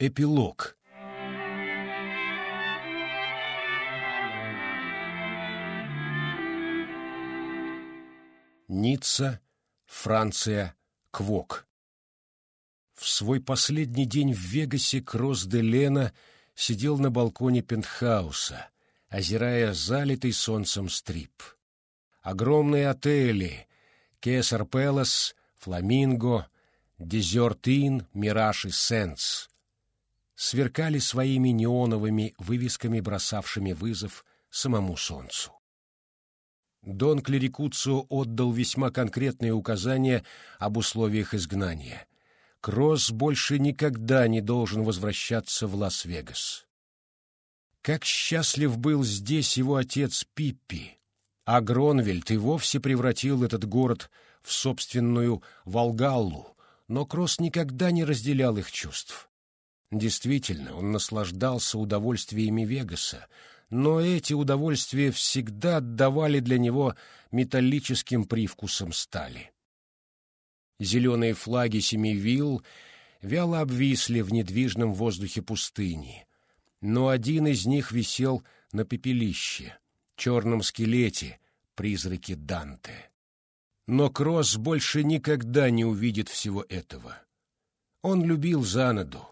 Эпилог Ницца, Франция, Квок. В свой последний день в Вегасе Кросс де Лена сидел на балконе пентхауса, озирая залитый солнцем стрип. Огромные отели — Кесар Пелос, Фламинго, Дезертин, Мираж и Сенс — сверкали своими неоновыми вывесками, бросавшими вызов самому солнцу. Дон Клерикуцио отдал весьма конкретные указания об условиях изгнания. Кросс больше никогда не должен возвращаться в Лас-Вегас. Как счастлив был здесь его отец Пиппи, а Гронвельд и вовсе превратил этот город в собственную Волгаллу, но Кросс никогда не разделял их чувств. Действительно, он наслаждался удовольствиями Вегаса, но эти удовольствия всегда отдавали для него металлическим привкусом стали. Зеленые флаги семи вилл вяло обвисли в недвижном воздухе пустыни, но один из них висел на пепелище, черном скелете, призраке Данте. Но Кросс больше никогда не увидит всего этого. Он любил Занаду,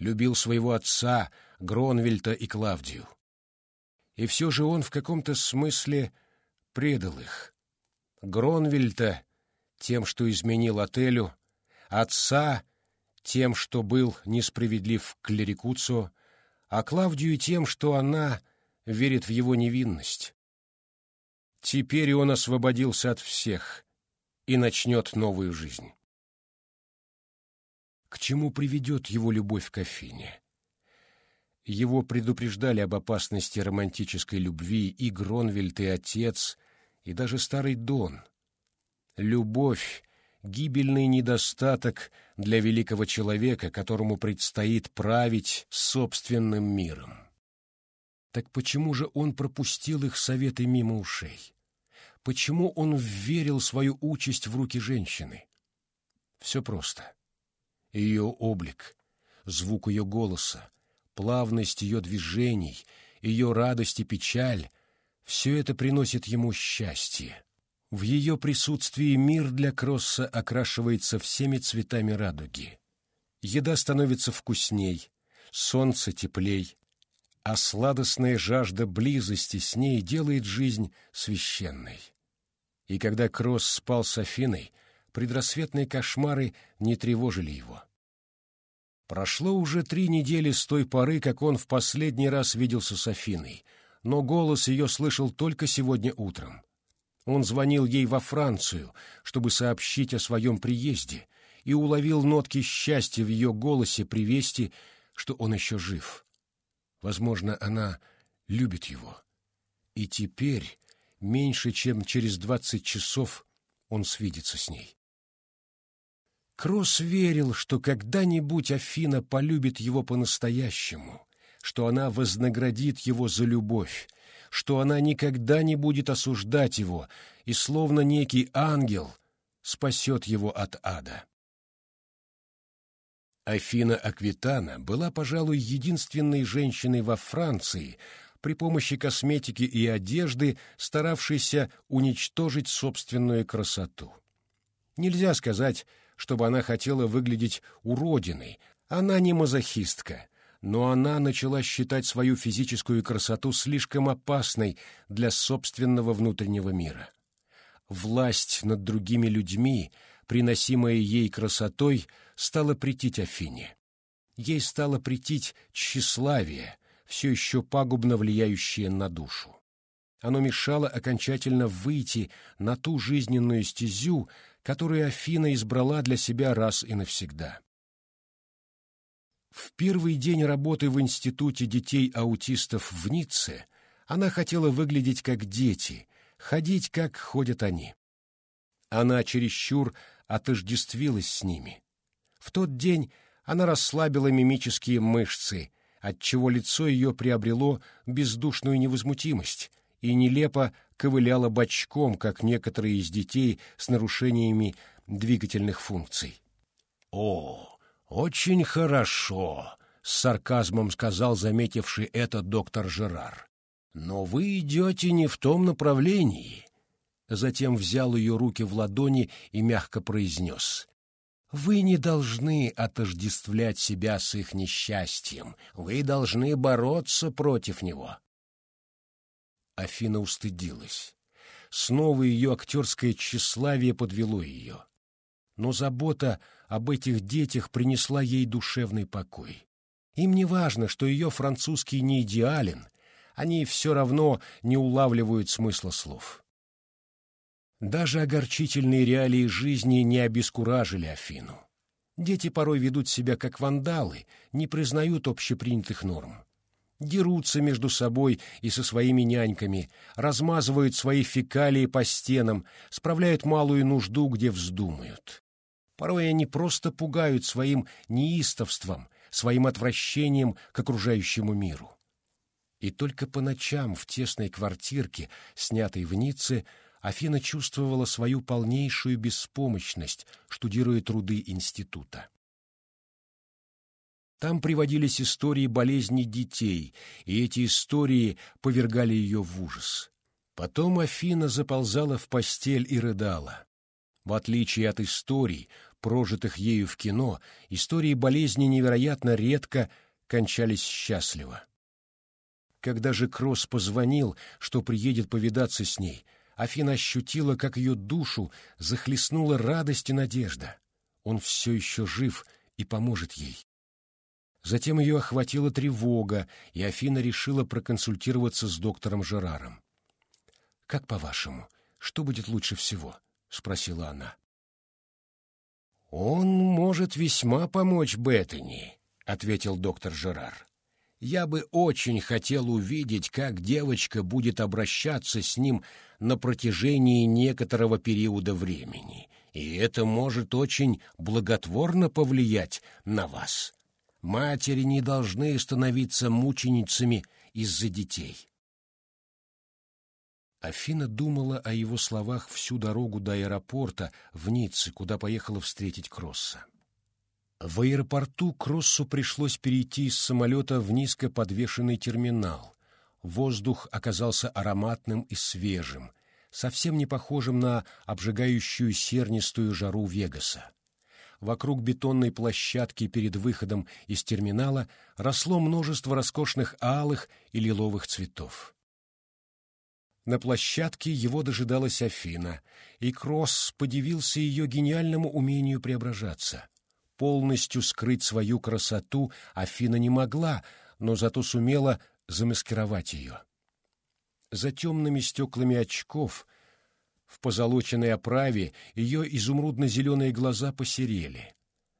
любил своего отца, Гронвельта и Клавдию и все же он в каком-то смысле предал их. Гронвельта тем, что изменил отелю, отца тем, что был несправедлив к Клерикуцу, а Клавдию тем, что она верит в его невинность. Теперь он освободился от всех и начнет новую жизнь. К чему приведет его любовь к Афине? Его предупреждали об опасности романтической любви и Гронвельд, и отец, и даже старый Дон. Любовь — гибельный недостаток для великого человека, которому предстоит править собственным миром. Так почему же он пропустил их советы мимо ушей? Почему он верил свою участь в руки женщины? Все просто. Ее облик, звук ее голоса, плавность ее движений, ее радость и печаль — все это приносит ему счастье. В ее присутствии мир для Кросса окрашивается всеми цветами радуги. Еда становится вкусней, солнце теплей, а сладостная жажда близости с ней делает жизнь священной. И когда Кросс спал с Афиной, предрассветные кошмары не тревожили его. Прошло уже три недели с той поры, как он в последний раз виделся с Афиной, но голос ее слышал только сегодня утром. Он звонил ей во Францию, чтобы сообщить о своем приезде, и уловил нотки счастья в ее голосе при вести, что он еще жив. Возможно, она любит его. И теперь, меньше чем через двадцать часов, он свидится с ней. Кросс верил, что когда-нибудь Афина полюбит его по-настоящему, что она вознаградит его за любовь, что она никогда не будет осуждать его и, словно некий ангел, спасет его от ада. Афина Аквитана была, пожалуй, единственной женщиной во Франции, при помощи косметики и одежды, старавшейся уничтожить собственную красоту. Нельзя сказать, чтобы она хотела выглядеть уродиной. Она не мазохистка, но она начала считать свою физическую красоту слишком опасной для собственного внутреннего мира. Власть над другими людьми, приносимая ей красотой, стала претить Афине. Ей стало претить тщеславие, все еще пагубно влияющее на душу. Оно мешало окончательно выйти на ту жизненную стезю, которую Афина избрала для себя раз и навсегда. В первый день работы в Институте детей-аутистов в Ницце она хотела выглядеть как дети, ходить, как ходят они. Она чересчур отождествилась с ними. В тот день она расслабила мимические мышцы, отчего лицо ее приобрело бездушную невозмутимость, и нелепо ковыляла бочком, как некоторые из детей с нарушениями двигательных функций. «О, очень хорошо!» — с сарказмом сказал заметивший это доктор Жерар. «Но вы идете не в том направлении». Затем взял ее руки в ладони и мягко произнес. «Вы не должны отождествлять себя с их несчастьем. Вы должны бороться против него». Афина устыдилась. Снова ее актерское тщеславие подвело ее. Но забота об этих детях принесла ей душевный покой. Им не важно, что ее французский не идеален, они все равно не улавливают смысла слов. Даже огорчительные реалии жизни не обескуражили Афину. Дети порой ведут себя как вандалы, не признают общепринятых норм. Дерутся между собой и со своими няньками, размазывают свои фекалии по стенам, справляют малую нужду, где вздумают. Порой они просто пугают своим неистовством, своим отвращением к окружающему миру. И только по ночам в тесной квартирке, снятой в Ницце, Афина чувствовала свою полнейшую беспомощность, штудируя труды института. Там приводились истории болезней детей, и эти истории повергали ее в ужас. Потом Афина заползала в постель и рыдала. В отличие от историй, прожитых ею в кино, истории болезни невероятно редко кончались счастливо. Когда же Кросс позвонил, что приедет повидаться с ней, Афина ощутила, как ее душу захлестнула радость и надежда. Он все еще жив и поможет ей. Затем ее охватила тревога, и Афина решила проконсультироваться с доктором Жераром. «Как по-вашему, что будет лучше всего?» — спросила она. «Он может весьма помочь Беттани», — ответил доктор Жерар. «Я бы очень хотел увидеть, как девочка будет обращаться с ним на протяжении некоторого периода времени, и это может очень благотворно повлиять на вас. Матери не должны становиться мученицами из-за детей». Афина думала о его словах всю дорогу до аэропорта в Ницце, куда поехала встретить Кросса. В аэропорту Кроссу пришлось перейти из самолета в низко подвешенный терминал. Воздух оказался ароматным и свежим, совсем не похожим на обжигающую сернистую жару Вегаса. Вокруг бетонной площадки перед выходом из терминала росло множество роскошных алых и лиловых цветов. На площадке его дожидалась Афина, и Кросс подивился ее гениальному умению преображаться. Полностью скрыть свою красоту Афина не могла, но зато сумела замаскировать ее. За темными стеклами очков, в позолоченной оправе, ее изумрудно-зеленые глаза посерели.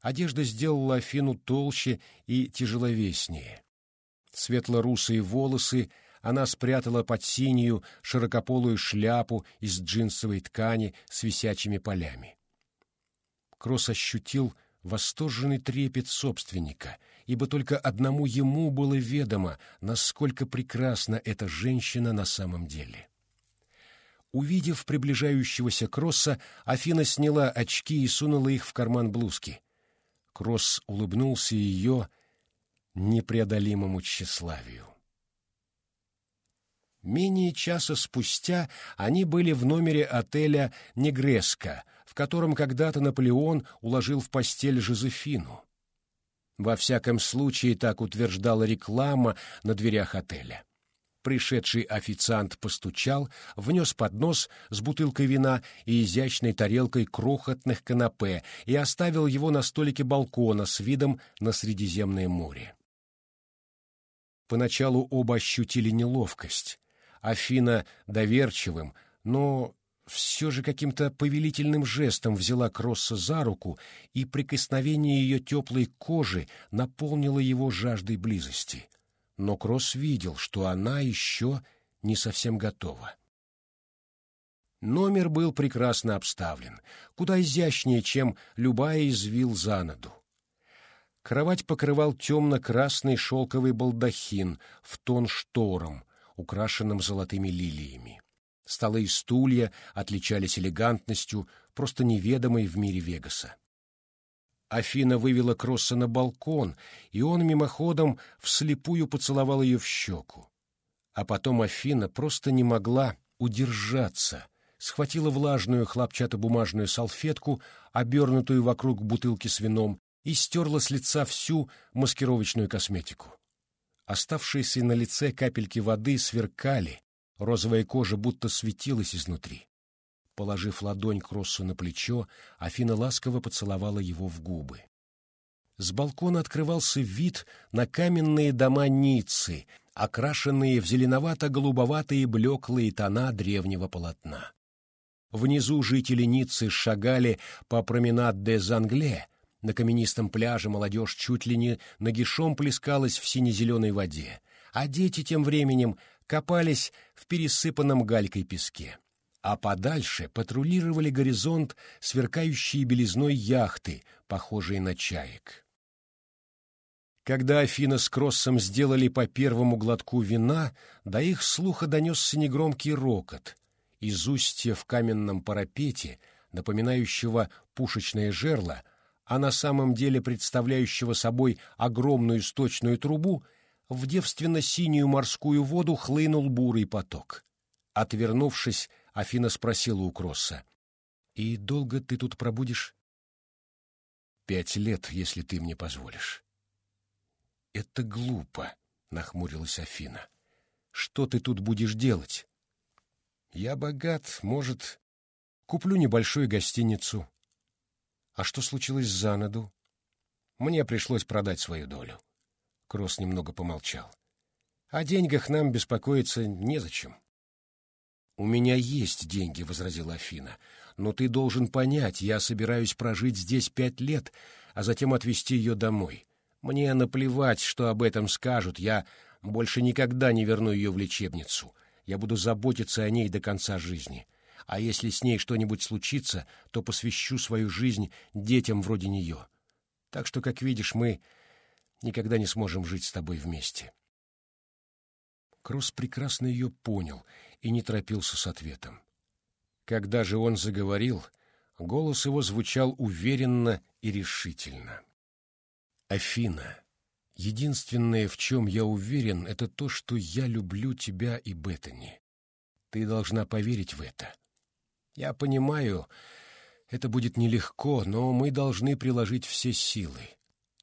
Одежда сделала Афину толще и тяжеловеснее. Светло-русые волосы она спрятала под синюю широкополую шляпу из джинсовой ткани с висячими полями. Кросс ощутил восторженный трепет собственника, ибо только одному ему было ведомо, насколько прекрасна эта женщина на самом деле. Увидев приближающегося Кросса, Афина сняла очки и сунула их в карман блузки. Кросс улыбнулся ее непреодолимому тщеславию. Менее часа спустя они были в номере отеля «Негреска», в котором когда-то Наполеон уложил в постель Жозефину. Во всяком случае, так утверждала реклама на дверях отеля. Пришедший официант постучал, внес поднос с бутылкой вина и изящной тарелкой крохотных канапе и оставил его на столике балкона с видом на Средиземное море. Поначалу оба ощутили неловкость. Афина доверчивым, но все же каким-то повелительным жестом взяла Кросса за руку, и прикосновение ее теплой кожи наполнило его жаждой близости. Но Кросс видел, что она еще не совсем готова. Номер был прекрасно обставлен, куда изящнее, чем любая из вил занаду. Кровать покрывал темно-красный шелковый балдахин в тон штором, украшенным золотыми лилиями. Столы и стулья отличались элегантностью, просто неведомой в мире Вегаса. Афина вывела Кросса на балкон, и он мимоходом вслепую поцеловал ее в щеку. А потом Афина просто не могла удержаться, схватила влажную хлопчатобумажную салфетку, обернутую вокруг бутылки с вином, и стерла с лица всю маскировочную косметику. Оставшиеся на лице капельки воды сверкали, розовая кожа будто светилась изнутри. Положив ладонь Кроссу на плечо, Афина ласково поцеловала его в губы. С балкона открывался вид на каменные дома Ниццы, окрашенные в зеленовато-голубоватые блеклые тона древнего полотна. Внизу жители Ниццы шагали по променад де Зангле, на каменистом пляже молодежь чуть ли не нагишом плескалась в сине-зеленой воде, а дети тем временем копались в пересыпанном галькой песке а подальше патрулировали горизонт сверкающие белизной яхты, похожие на чаек. Когда Афина с Кроссом сделали по первому глотку вина, до их слуха донесся негромкий рокот. Из устья в каменном парапете, напоминающего пушечное жерло, а на самом деле представляющего собой огромную сточную трубу, в девственно-синюю морскую воду хлынул бурый поток. Отвернувшись, Афина спросила у Кросса. «И долго ты тут пробудешь?» «Пять лет, если ты мне позволишь». «Это глупо», — нахмурилась Афина. «Что ты тут будешь делать?» «Я богат, может, куплю небольшую гостиницу». «А что случилось с Занаду?» «Мне пришлось продать свою долю». Кросс немного помолчал. «О деньгах нам беспокоиться незачем. «У меня есть деньги», — возразила Афина. «Но ты должен понять, я собираюсь прожить здесь пять лет, а затем отвезти ее домой. Мне наплевать, что об этом скажут, я больше никогда не верну ее в лечебницу. Я буду заботиться о ней до конца жизни. А если с ней что-нибудь случится, то посвящу свою жизнь детям вроде нее. Так что, как видишь, мы никогда не сможем жить с тобой вместе». Кросс прекрасно ее понял и не торопился с ответом. Когда же он заговорил, голос его звучал уверенно и решительно. «Афина, единственное, в чем я уверен, это то, что я люблю тебя и Беттани. Ты должна поверить в это. Я понимаю, это будет нелегко, но мы должны приложить все силы.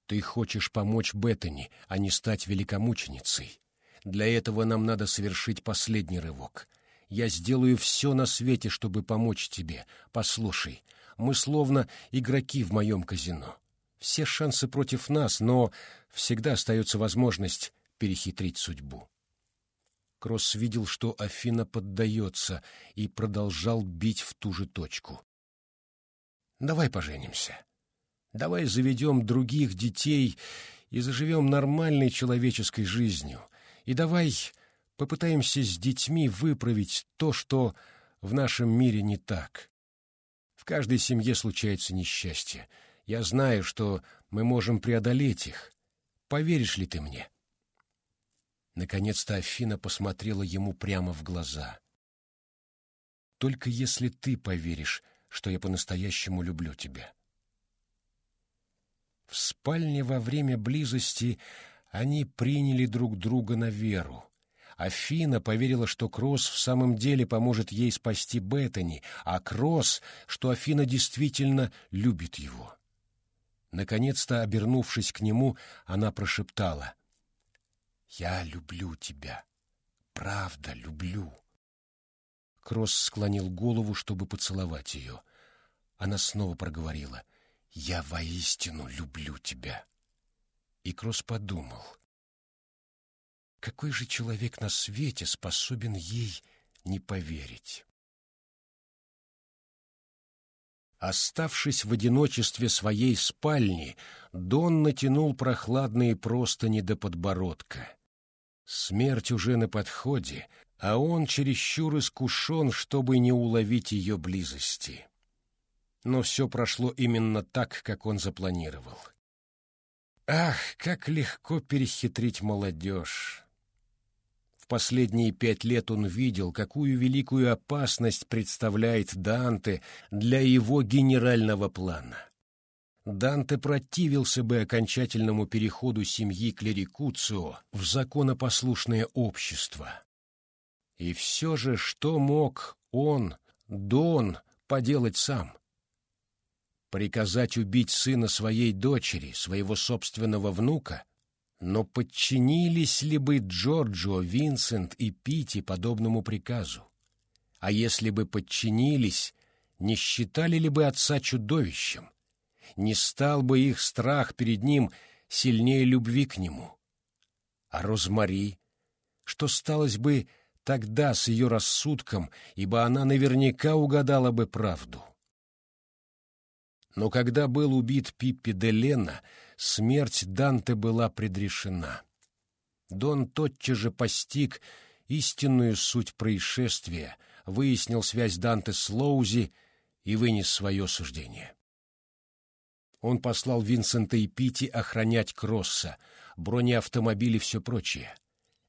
Ты хочешь помочь Беттани, а не стать великомученицей. Для этого нам надо совершить последний рывок. Я сделаю все на свете, чтобы помочь тебе. Послушай, мы словно игроки в моем казино. Все шансы против нас, но всегда остается возможность перехитрить судьбу. Кросс видел, что Афина поддается, и продолжал бить в ту же точку. «Давай поженимся. Давай заведем других детей и заживем нормальной человеческой жизнью. И давай попытаемся с детьми выправить то, что в нашем мире не так. В каждой семье случается несчастье. Я знаю, что мы можем преодолеть их. Поверишь ли ты мне?» Наконец-то Афина посмотрела ему прямо в глаза. «Только если ты поверишь, что я по-настоящему люблю тебя». В спальне во время близости они приняли друг друга на веру. Афина поверила, что Кросс в самом деле поможет ей спасти Беттани, а Кросс, что Афина действительно любит его. Наконец-то, обернувшись к нему, она прошептала. «Я люблю тебя. Правда, люблю». Кросс склонил голову, чтобы поцеловать ее. Она снова проговорила. «Я воистину люблю тебя». И Кросс подумал, какой же человек на свете способен ей не поверить? Оставшись в одиночестве своей спальни, Дон натянул прохладные простыни до подбородка. Смерть уже на подходе, а он чересчур искушен, чтобы не уловить ее близости. Но все прошло именно так, как он запланировал. Ах, как легко перехитрить молодежь! В последние пять лет он видел, какую великую опасность представляет Данте для его генерального плана. Данте противился бы окончательному переходу семьи Клерикуцио в законопослушное общество. И все же, что мог он, Дон, поделать сам? Приказать убить сына своей дочери, своего собственного внука? Но подчинились ли бы Джорджо, Винсент и Пити подобному приказу? А если бы подчинились, не считали ли бы отца чудовищем? Не стал бы их страх перед ним сильнее любви к нему? А Розмари? Что сталось бы тогда с ее рассудком, ибо она наверняка угадала бы правду? Но когда был убит Пиппи де Лена, смерть Данте была предрешена. Дон тотчас же постиг истинную суть происшествия, выяснил связь Данте с Лоузи и вынес свое суждение. Он послал Винсента и Пити охранять Кросса, бронеавтомобили и все прочее.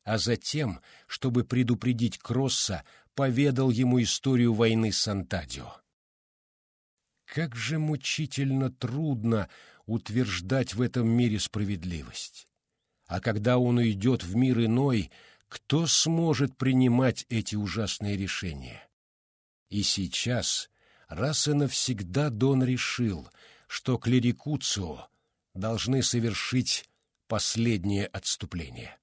А затем, чтобы предупредить Кросса, поведал ему историю войны с Антадио. Как же мучительно трудно утверждать в этом мире справедливость. А когда он уйдет в мир иной, кто сможет принимать эти ужасные решения? И сейчас, раз и навсегда Дон решил, что клерикуцио должны совершить последнее отступление.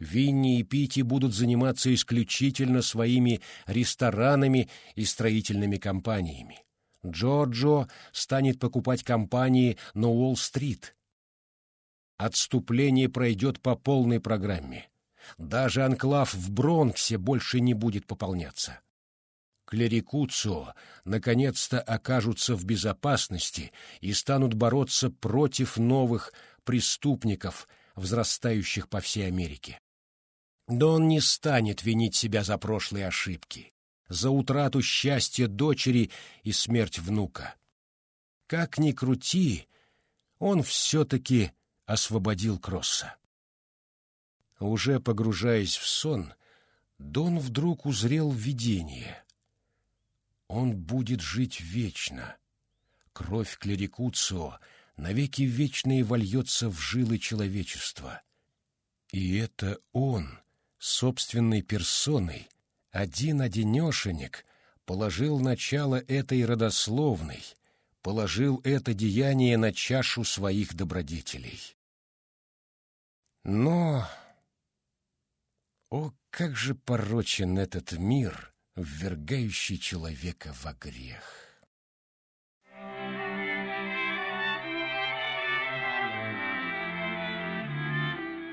Винни и Пити будут заниматься исключительно своими ресторанами и строительными компаниями. Джорджо станет покупать компании на Уолл-стрит. Отступление пройдет по полной программе. Даже анклав в Бронксе больше не будет пополняться. Клерикуцио наконец-то окажутся в безопасности и станут бороться против новых преступников, взрастающих по всей Америке. Но он не станет винить себя за прошлые ошибки, за утрату счастья дочери и смерть внука. Как ни крути, он все-таки освободил Кросса. Уже погружаясь в сон, Дон вдруг узрел видение. Он будет жить вечно. Кровь Клерикуцио навеки вечные вольется в жилы человечества. И это он — собственной персоной, один-одинешенек положил начало этой родословной, положил это деяние на чашу своих добродетелей. Но, о, как же порочен этот мир, ввергающий человека во грех!